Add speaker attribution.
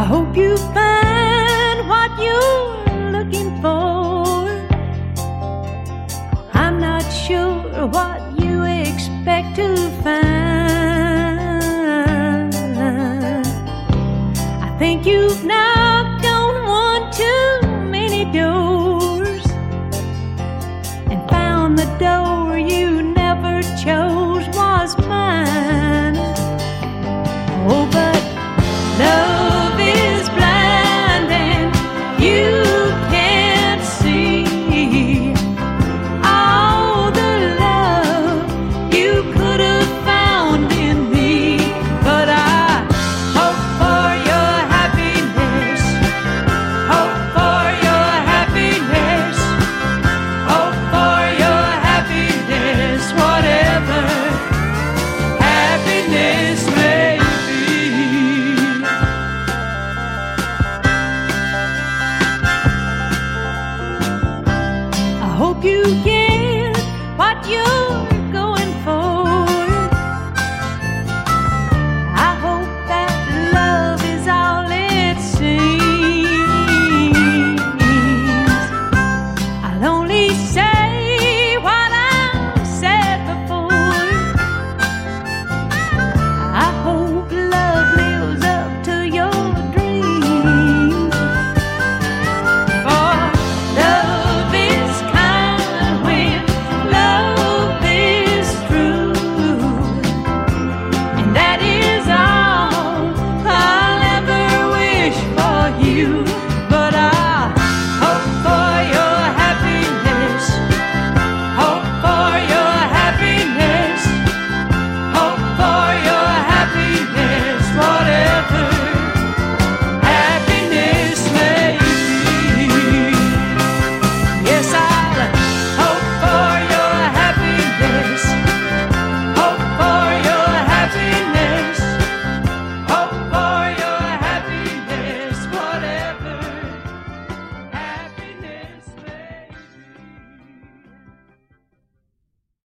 Speaker 1: I hope you find what you're looking for. I'm not sure what you expect to find. I think you've knocked gone one, two. you